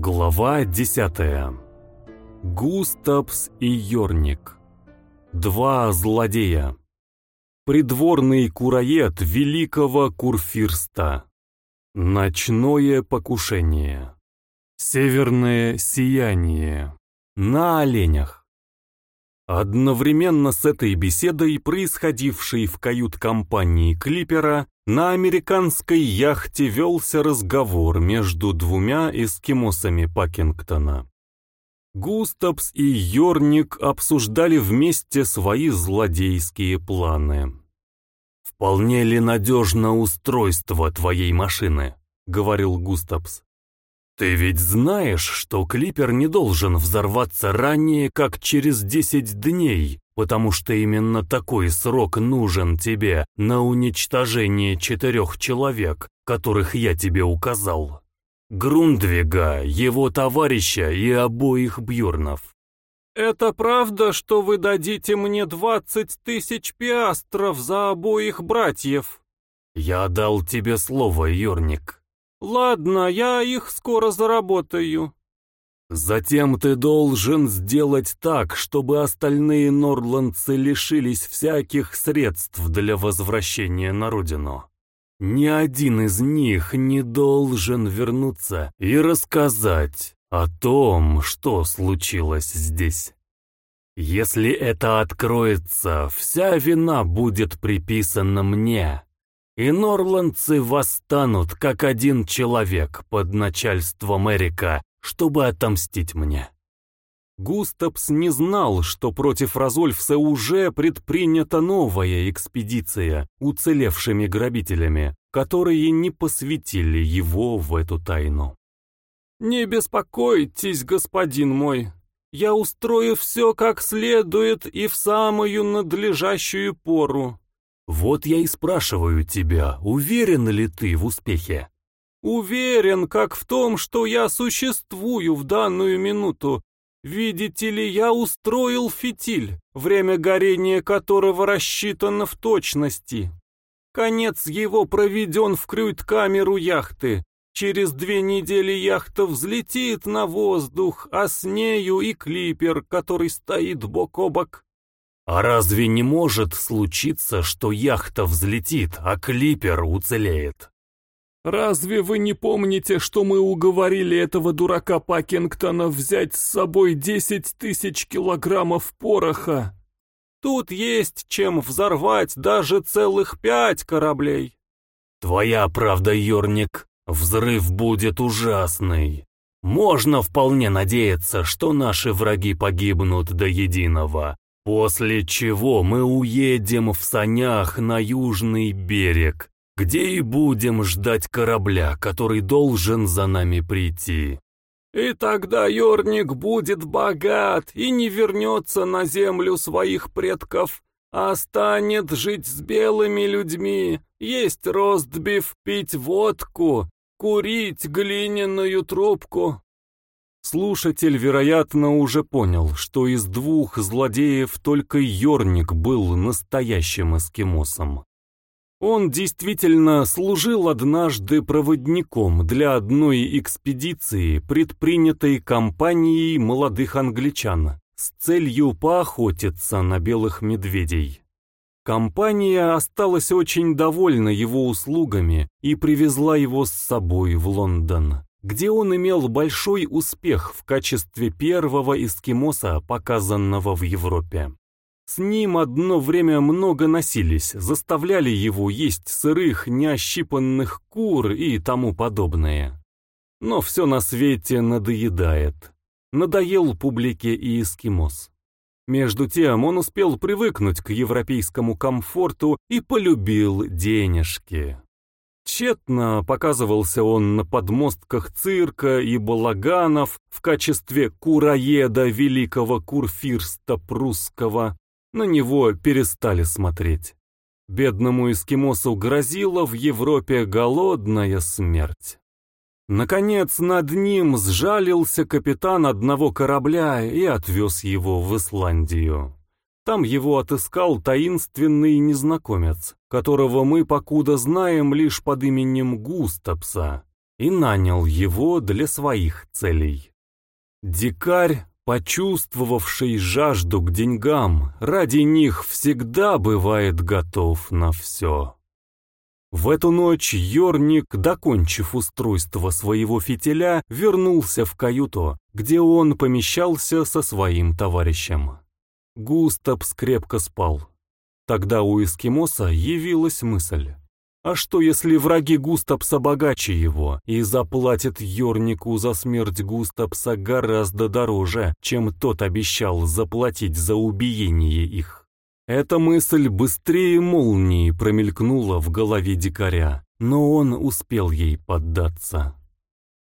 Глава 10. Густапс и Йорник. Два злодея. Придворный кураед великого курфирста. Ночное покушение. Северное сияние. На оленях. Одновременно с этой беседой, происходившей в кают-компании Клипера, на американской яхте велся разговор между двумя эскимосами Пакингтона. Густапс и Йорник обсуждали вместе свои злодейские планы. «Вполне ли надежно устройство твоей машины?» — говорил Густапс. «Ты ведь знаешь, что клипер не должен взорваться ранее, как через десять дней, потому что именно такой срок нужен тебе на уничтожение четырех человек, которых я тебе указал. Грундвига, его товарища и обоих Бьюрнов. «Это правда, что вы дадите мне двадцать тысяч пиастров за обоих братьев?» «Я дал тебе слово, Йорник». «Ладно, я их скоро заработаю». Затем ты должен сделать так, чтобы остальные норландцы лишились всяких средств для возвращения на родину. Ни один из них не должен вернуться и рассказать о том, что случилось здесь. Если это откроется, вся вина будет приписана мне, и норландцы восстанут как один человек под начальством Эрика чтобы отомстить мне. Густапс не знал, что против Розольфса уже предпринята новая экспедиция уцелевшими грабителями, которые не посвятили его в эту тайну. «Не беспокойтесь, господин мой, я устрою все как следует и в самую надлежащую пору». «Вот я и спрашиваю тебя, уверен ли ты в успехе?» Уверен, как в том, что я существую в данную минуту. Видите ли, я устроил фитиль, время горения которого рассчитано в точности. Конец его проведен в крюйт-камеру яхты. Через две недели яхта взлетит на воздух, а с нею и клипер, который стоит бок о бок. А разве не может случиться, что яхта взлетит, а клипер уцелеет? «Разве вы не помните, что мы уговорили этого дурака Пакингтона взять с собой десять тысяч килограммов пороха? Тут есть чем взорвать даже целых пять кораблей». «Твоя правда, Йорник, взрыв будет ужасный. Можно вполне надеяться, что наши враги погибнут до единого, после чего мы уедем в санях на южный берег» где и будем ждать корабля, который должен за нами прийти. И тогда Йорник будет богат и не вернется на землю своих предков, а станет жить с белыми людьми, есть ростбиф, пить водку, курить глиняную трубку. Слушатель, вероятно, уже понял, что из двух злодеев только Йорник был настоящим эскимосом. Он действительно служил однажды проводником для одной экспедиции, предпринятой компанией молодых англичан, с целью поохотиться на белых медведей. Компания осталась очень довольна его услугами и привезла его с собой в Лондон, где он имел большой успех в качестве первого эскимоса, показанного в Европе. С ним одно время много носились, заставляли его есть сырых, неощипанных кур и тому подобное. Но все на свете надоедает. Надоел публике и эскимос. Между тем он успел привыкнуть к европейскому комфорту и полюбил денежки. Тщетно показывался он на подмостках цирка и балаганов в качестве кураеда великого курфирста прусского, на него перестали смотреть. Бедному эскимосу грозила в Европе голодная смерть. Наконец над ним сжалился капитан одного корабля и отвез его в Исландию. Там его отыскал таинственный незнакомец, которого мы покуда знаем лишь под именем Густапса. и нанял его для своих целей. Дикарь, почувствовавший жажду к деньгам, ради них всегда бывает готов на все. В эту ночь Йорник, докончив устройство своего фитиля, вернулся в каюту, где он помещался со своим товарищем. Густав скрепко спал. Тогда у эскимоса явилась мысль. А что, если враги Густапса богаче его и заплатят Йорнику за смерть Густапса гораздо дороже, чем тот обещал заплатить за убиение их? Эта мысль быстрее молнии промелькнула в голове дикаря, но он успел ей поддаться.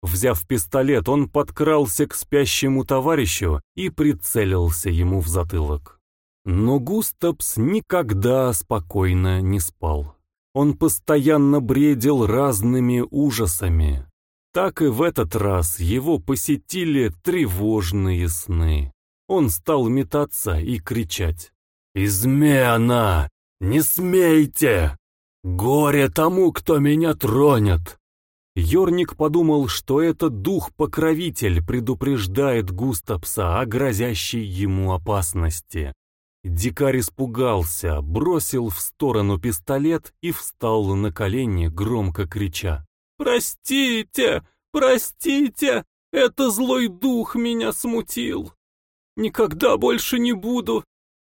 Взяв пистолет, он подкрался к спящему товарищу и прицелился ему в затылок. Но Густапс никогда спокойно не спал. Он постоянно бредил разными ужасами. Так и в этот раз его посетили тревожные сны. Он стал метаться и кричать. «Измена! Не смейте! Горе тому, кто меня тронет!» Йорник подумал, что этот дух-покровитель предупреждает Густапса о грозящей ему опасности. Дикарь испугался, бросил в сторону пистолет и встал на колени, громко крича. «Простите! Простите! Это злой дух меня смутил! Никогда больше не буду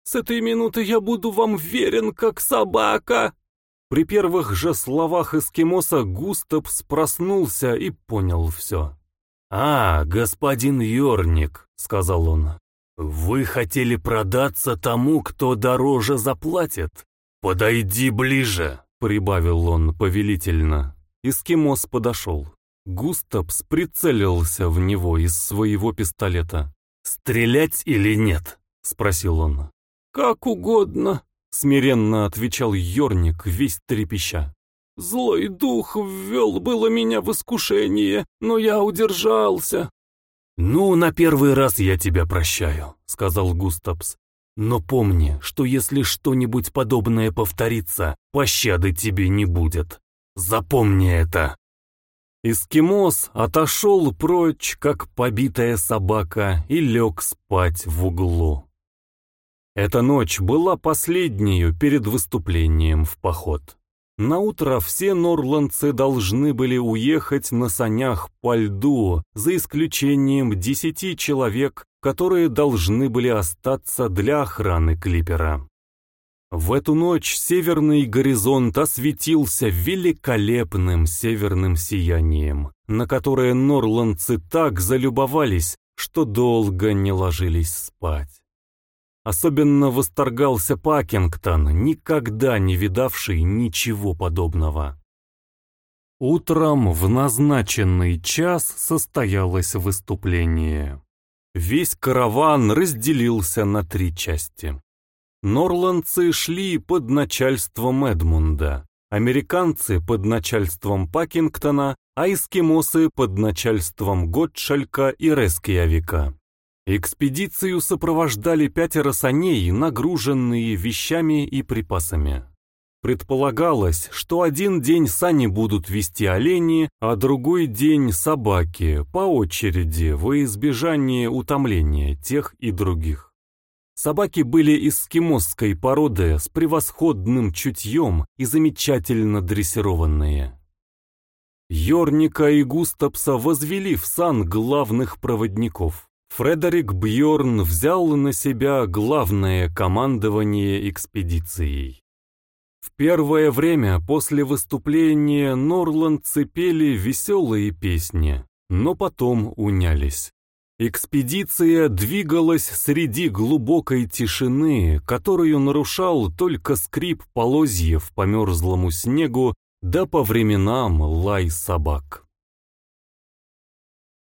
с этой минуты я буду вам верен, как собака!» При первых же словах эскимоса Густапс проснулся и понял все. «А, господин Йорник», — сказал он, — «вы хотели продаться тому, кто дороже заплатит? Подойди ближе», — прибавил он повелительно. Эскимос подошел. Густапс прицелился в него из своего пистолета. «Стрелять или нет?» — спросил он. «Как угодно», — смиренно отвечал Йорник, весь трепеща. «Злой дух ввел было меня в искушение, но я удержался». «Ну, на первый раз я тебя прощаю», — сказал Густапс. «Но помни, что если что-нибудь подобное повторится, пощады тебе не будет. Запомни это». Эскимос отошел прочь, как побитая собака, и лег спать в углу. Эта ночь была последней перед выступлением в поход. Наутро все норландцы должны были уехать на санях по льду, за исключением десяти человек, которые должны были остаться для охраны клипера. В эту ночь северный горизонт осветился великолепным северным сиянием, на которое норландцы так залюбовались, что долго не ложились спать. Особенно восторгался Пакингтон, никогда не видавший ничего подобного. Утром в назначенный час состоялось выступление. Весь караван разделился на три части. Норландцы шли под начальством Эдмунда, американцы под начальством Пакингтона, а эскимосы под начальством Готшалька и Рескиявика. Экспедицию сопровождали пятеро саней, нагруженные вещами и припасами. Предполагалось, что один день сани будут вести олени, а другой день собаки, по очереди, во избежание утомления тех и других. Собаки были эскимосской породы с превосходным чутьем и замечательно дрессированные. Йорника и Густапса возвели в сан главных проводников. Фредерик Бьорн взял на себя главное командование экспедицией. В первое время после выступления норландцы пели веселые песни, но потом унялись. Экспедиция двигалась среди глубокой тишины, которую нарушал только скрип полозьев по мерзлому снегу, да по временам лай собак.